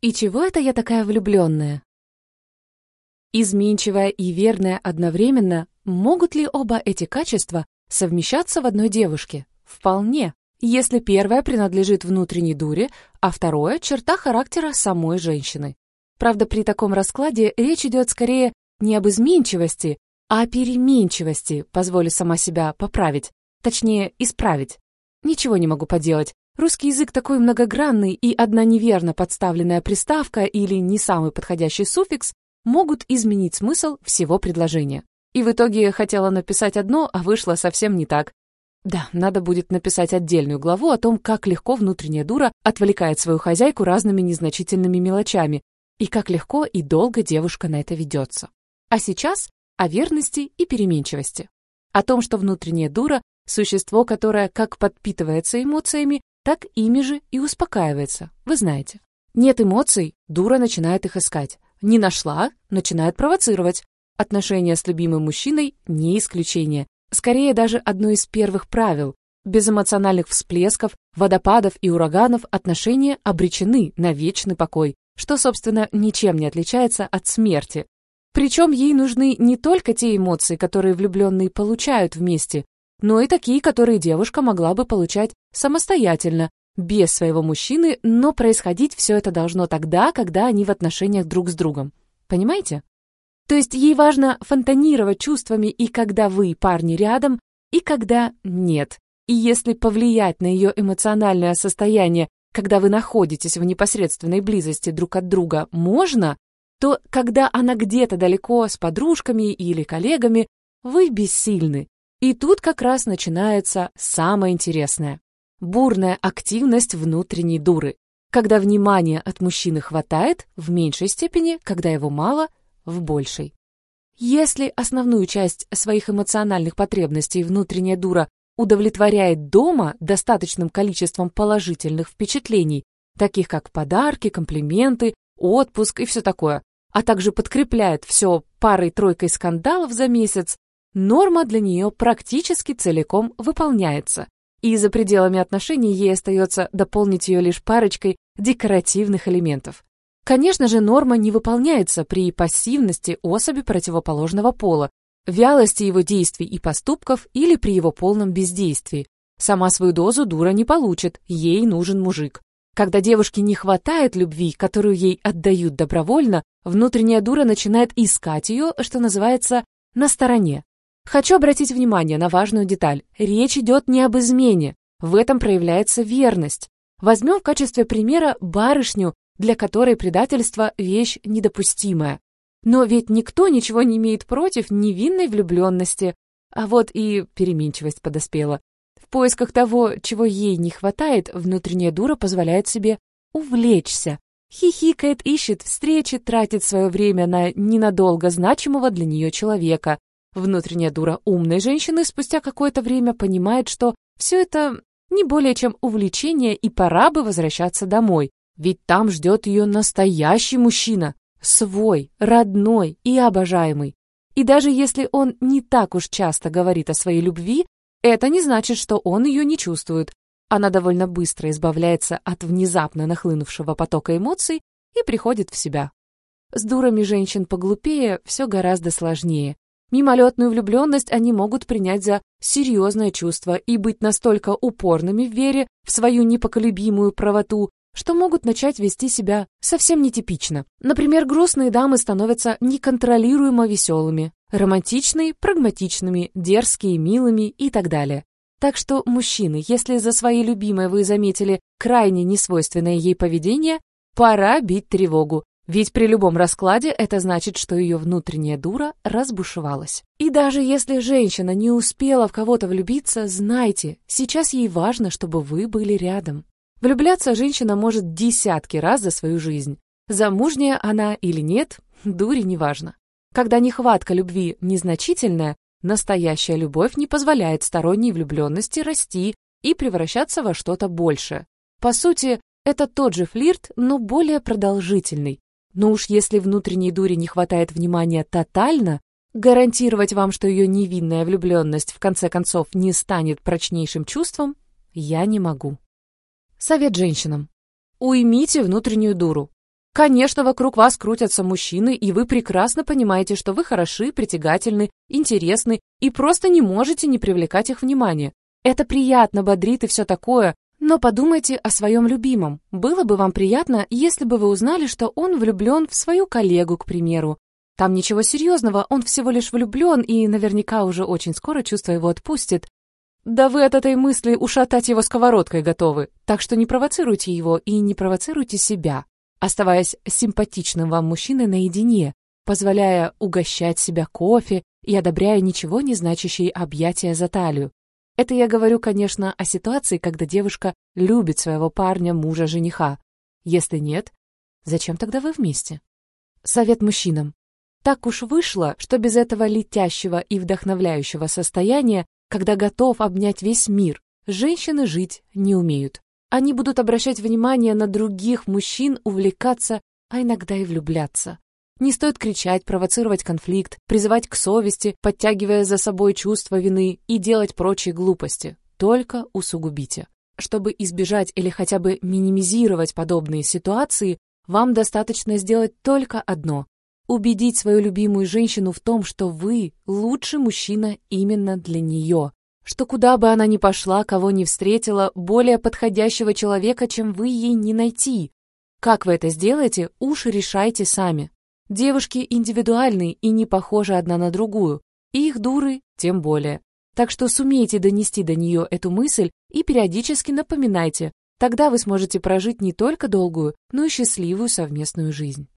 И чего это я такая влюбленная? Изменчивая и верная одновременно, могут ли оба эти качества совмещаться в одной девушке? Вполне, если первое принадлежит внутренней дуре, а второе — черта характера самой женщины. Правда, при таком раскладе речь идет скорее не об изменчивости, а о переменчивости, позволю сама себя поправить, точнее, исправить. Ничего не могу поделать. Русский язык такой многогранный, и одна неверно подставленная приставка или не самый подходящий суффикс могут изменить смысл всего предложения. И в итоге хотела написать одно, а вышло совсем не так. Да, надо будет написать отдельную главу о том, как легко внутренняя дура отвлекает свою хозяйку разными незначительными мелочами, и как легко и долго девушка на это ведется. А сейчас о верности и переменчивости. О том, что внутренняя дура – существо, которое как подпитывается эмоциями, так ими же и успокаивается, вы знаете. Нет эмоций, дура начинает их искать. Не нашла, начинает провоцировать. Отношения с любимым мужчиной – не исключение. Скорее, даже одно из первых правил. Без эмоциональных всплесков, водопадов и ураганов отношения обречены на вечный покой, что, собственно, ничем не отличается от смерти, причем ей нужны не только те эмоции, которые влюбленные получают вместе, но и такие, которые девушка могла бы получать самостоятельно, без своего мужчины, но происходить все это должно тогда, когда они в отношениях друг с другом. Понимаете? То есть ей важно фонтанировать чувствами и когда вы, парни, рядом, и когда нет. И если повлиять на ее эмоциональное состояние, когда вы находитесь в непосредственной близости друг от друга, можно, то когда она где-то далеко с подружками или коллегами, вы бессильны. И тут как раз начинается самое интересное. Бурная активность внутренней дуры. Когда внимания от мужчины хватает, в меньшей степени, когда его мало, в большей. Если основную часть своих эмоциональных потребностей внутренняя дура удовлетворяет дома достаточным количеством положительных впечатлений, таких как подарки, комплименты, отпуск и все такое, а также подкрепляет все парой-тройкой скандалов за месяц, норма для нее практически целиком выполняется. И за пределами отношений ей остается дополнить ее лишь парочкой декоративных элементов. Конечно же, норма не выполняется при пассивности особи противоположного пола, вялости его действий и поступков или при его полном бездействии. Сама свою дозу дура не получит, ей нужен мужик. Когда девушке не хватает любви, которую ей отдают добровольно, внутренняя дура начинает искать ее, что называется, на стороне. Хочу обратить внимание на важную деталь. Речь идет не об измене. В этом проявляется верность. Возьмем в качестве примера барышню, для которой предательство – вещь недопустимая. Но ведь никто ничего не имеет против невинной влюбленности. А вот и переменчивость подоспела. В поисках того, чего ей не хватает, внутренняя дура позволяет себе увлечься. Хихикает, ищет встречи, тратит свое время на ненадолго значимого для нее человека. Внутренняя дура умной женщины спустя какое-то время понимает, что все это не более чем увлечение и пора бы возвращаться домой. Ведь там ждет ее настоящий мужчина, свой, родной и обожаемый. И даже если он не так уж часто говорит о своей любви, это не значит, что он ее не чувствует. Она довольно быстро избавляется от внезапно нахлынувшего потока эмоций и приходит в себя. С дурами женщин поглупее все гораздо сложнее. Мимолетную влюбленность они могут принять за серьезное чувство и быть настолько упорными в вере в свою непоколебимую правоту, что могут начать вести себя совсем нетипично. Например, грустные дамы становятся неконтролируемо веселыми, романтичные – прагматичными, дерзкие – милыми и так далее. Так что, мужчины, если за своей любимой вы заметили крайне несвойственное ей поведение, пора бить тревогу, ведь при любом раскладе это значит, что ее внутренняя дура разбушевалась. И даже если женщина не успела в кого-то влюбиться, знайте, сейчас ей важно, чтобы вы были рядом. Влюбляться женщина может десятки раз за свою жизнь. Замужняя она или нет, дури неважно. Когда нехватка любви незначительная, настоящая любовь не позволяет сторонней влюбленности расти и превращаться во что-то большее. По сути, это тот же флирт, но более продолжительный. Но уж если внутренней дуре не хватает внимания тотально, гарантировать вам, что ее невинная влюбленность в конце концов не станет прочнейшим чувством, я не могу. Совет женщинам. Уймите внутреннюю дуру. Конечно, вокруг вас крутятся мужчины, и вы прекрасно понимаете, что вы хороши, притягательны, интересны и просто не можете не привлекать их внимание. Это приятно, бодрит и все такое, но подумайте о своем любимом. Было бы вам приятно, если бы вы узнали, что он влюблен в свою коллегу, к примеру. Там ничего серьезного, он всего лишь влюблен и наверняка уже очень скоро чувство его отпустит. Да вы от этой мысли ушатать его сковородкой готовы, так что не провоцируйте его и не провоцируйте себя оставаясь симпатичным вам мужчиной наедине, позволяя угощать себя кофе и одобряя ничего не значащие объятия за талию. Это я говорю, конечно, о ситуации, когда девушка любит своего парня, мужа, жениха. Если нет, зачем тогда вы вместе? Совет мужчинам. Так уж вышло, что без этого летящего и вдохновляющего состояния, когда готов обнять весь мир, женщины жить не умеют. Они будут обращать внимание на других мужчин, увлекаться, а иногда и влюбляться. Не стоит кричать, провоцировать конфликт, призывать к совести, подтягивая за собой чувство вины и делать прочие глупости. Только усугубите. Чтобы избежать или хотя бы минимизировать подобные ситуации, вам достаточно сделать только одно – убедить свою любимую женщину в том, что вы лучший мужчина именно для нее, что куда бы она ни пошла, кого ни встретила, более подходящего человека, чем вы, ей не найти. Как вы это сделаете, уж решайте сами. Девушки индивидуальны и не похожи одна на другую, и их дуры тем более. Так что сумейте донести до нее эту мысль и периодически напоминайте, тогда вы сможете прожить не только долгую, но и счастливую совместную жизнь.